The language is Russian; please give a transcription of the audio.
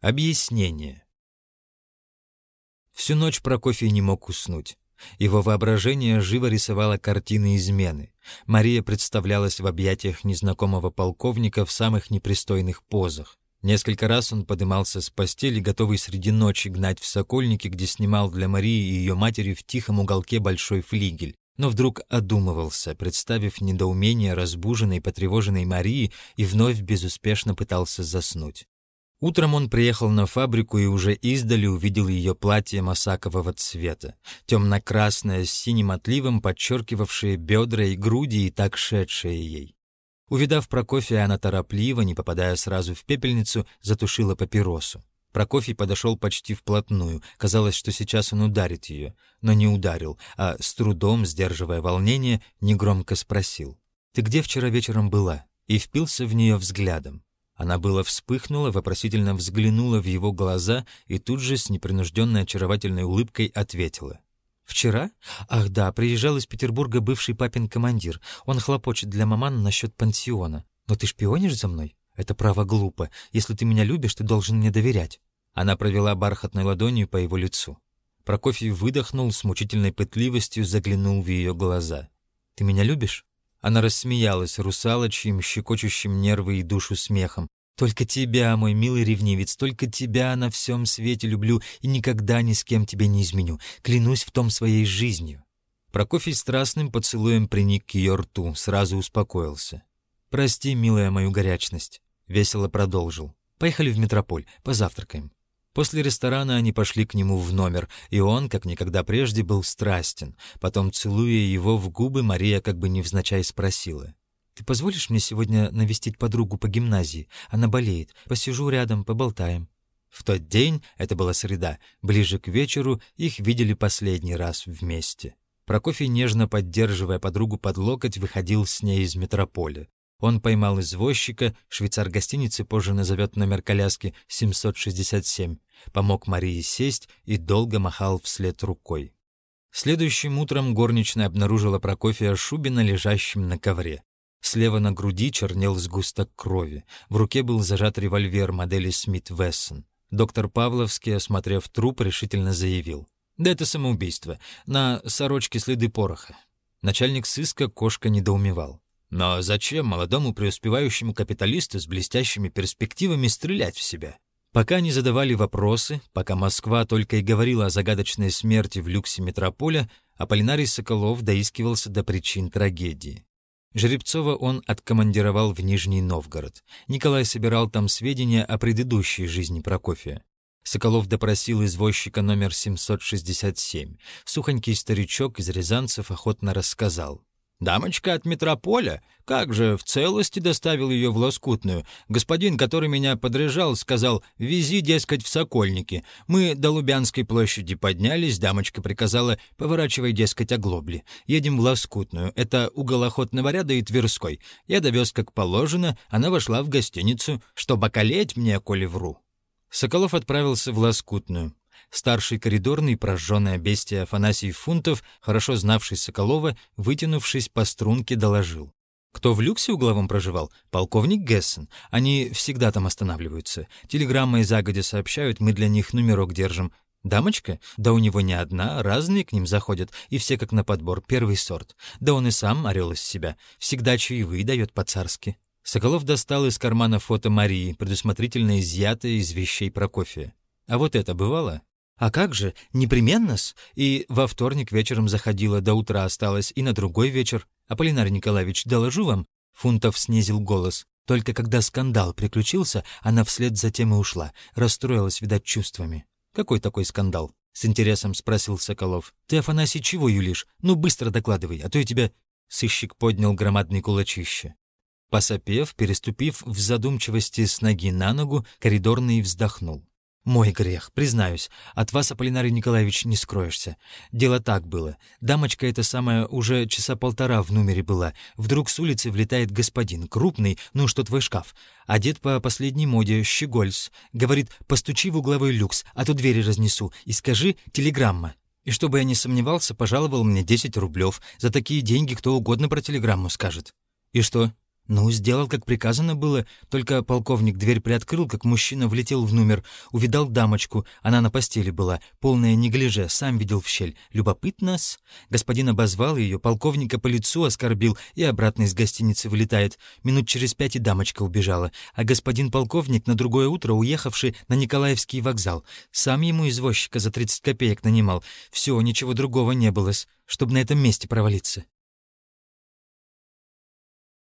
Объяснение. Всю ночь Прокофий не мог уснуть. Его воображение живо рисовало картины измены. Мария представлялась в объятиях незнакомого полковника в самых непристойных позах. Несколько раз он подымался с постели, готовый среди ночи гнать в Сокольники, где снимал для Марии и ее матери в тихом уголке большой флигель. Но вдруг одумывался, представив недоумение разбуженной, потревоженной Марии, и вновь безуспешно пытался заснуть. Утром он приехал на фабрику и уже издали увидел ее платье масакового цвета, темно-красное с синим отливом, подчеркивавшее бедра и груди и так шедшее ей. Увидав Прокофия, она торопливо, не попадая сразу в пепельницу, затушила папиросу. Прокофий подошел почти вплотную. Казалось, что сейчас он ударит ее, но не ударил, а с трудом, сдерживая волнение, негромко спросил. «Ты где вчера вечером была?» и впился в нее взглядом. Она было вспыхнула, вопросительно взглянула в его глаза и тут же с непринужденной очаровательной улыбкой ответила. «Вчера? Ах да, приезжал из Петербурга бывший папин командир. Он хлопочет для маман насчет пансиона. Но ты шпионишь за мной? Это право глупо. Если ты меня любишь, ты должен мне доверять». Она провела бархатной ладонью по его лицу. Прокофий выдохнул с мучительной пытливостью, заглянул в ее глаза. «Ты меня любишь?» Она рассмеялась русалочьим, щекочущим нервы и душу смехом. «Только тебя, мой милый ревнивец, только тебя на всем свете люблю и никогда ни с кем тебе не изменю. Клянусь в том своей жизнью». Прокофий страстным поцелуем приник к ее рту, сразу успокоился. «Прости, милая, мою горячность», — весело продолжил. «Поехали в метрополь, позавтракаем». После ресторана они пошли к нему в номер, и он, как никогда прежде, был страстен. Потом, целуя его в губы, Мария как бы невзначай спросила. «Ты позволишь мне сегодня навестить подругу по гимназии? Она болеет. Посижу рядом, поболтаем». В тот день, это была среда, ближе к вечеру, их видели последний раз вместе. Прокофий, нежно поддерживая подругу под локоть, выходил с ней из метрополя. Он поймал извозчика, швейцар гостиницы позже назовет номер коляски 767, помог Марии сесть и долго махал вслед рукой. Следующим утром горничная обнаружила Прокофия Шубина лежащим на ковре. Слева на груди чернел сгусток крови. В руке был зажат револьвер модели Смит Вессон. Доктор Павловский, осмотрев труп, решительно заявил. «Да это самоубийство. На сорочке следы пороха». Начальник сыска кошка недоумевал. Но зачем молодому преуспевающему капиталисту с блестящими перспективами стрелять в себя? Пока не задавали вопросы, пока Москва только и говорила о загадочной смерти в люксе метрополя, Аполлинарий Соколов доискивался до причин трагедии. Жеребцова он откомандировал в Нижний Новгород. Николай собирал там сведения о предыдущей жизни Прокофия. Соколов допросил извозчика номер 767. Сухонький старичок из Рязанцев охотно рассказал. Дамочка от метрополя? Как же, в целости доставил ее в Лоскутную. Господин, который меня подряжал, сказал, вези, дескать, в Сокольники. Мы до Лубянской площади поднялись, дамочка приказала, поворачивай, дескать, оглобли. Едем в Лоскутную. Это угол охотного ряда и Тверской. Я довез как положено, она вошла в гостиницу, чтобы околеть мне, коли вру. Соколов отправился в Лоскутную. Старший коридорный, прожженное бестия Афанасий Фунтов, хорошо знавший Соколова, вытянувшись по струнке, доложил. Кто в люксе угловом проживал? Полковник Гессен. Они всегда там останавливаются. Телеграммой загодя сообщают, мы для них номерок держим. Дамочка? Да у него не одна, разные к ним заходят, и все как на подбор, первый сорт. Да он и сам орел из себя. Всегда чаевые дает по-царски. Соколов достал из кармана фото Марии, предусмотрительно изъятое из вещей Прокофия. А вот это бывало? «А как же, непременно-с!» И во вторник вечером заходила, до утра осталось, и на другой вечер. «Аполлинар Николаевич, доложу вам?» Фунтов снизил голос. Только когда скандал приключился, она вслед за тем и ушла. Расстроилась, видать, чувствами. «Какой такой скандал?» — с интересом спросил Соколов. «Ты, Афанасий, чего юлишь? Ну, быстро докладывай, а то я тебя...» Сыщик поднял громадный кулачище. Посопев, переступив в задумчивости с ноги на ногу, коридорный вздохнул. «Мой грех, признаюсь. От вас, Аполлинарий Николаевич, не скроешься. Дело так было. Дамочка эта самая уже часа полтора в номере была. Вдруг с улицы влетает господин, крупный, ну что твой шкаф. Одет по последней моде, щегольц. Говорит, постучи в угловой люкс, а то двери разнесу, и скажи «телеграмма». И чтобы я не сомневался, пожаловал мне 10 рублев. За такие деньги кто угодно про телеграмму скажет. И что? Ну, сделал, как приказано было, только полковник дверь приоткрыл, как мужчина влетел в номер, увидал дамочку, она на постели была, полная неглиже, сам видел в щель. Любопытно-с. Господин обозвал ее, полковника по лицу оскорбил и обратно из гостиницы вылетает. Минут через пять и дамочка убежала, а господин полковник на другое утро, уехавший на Николаевский вокзал, сам ему извозчика за 30 копеек нанимал. Все, ничего другого не было, чтобы на этом месте провалиться.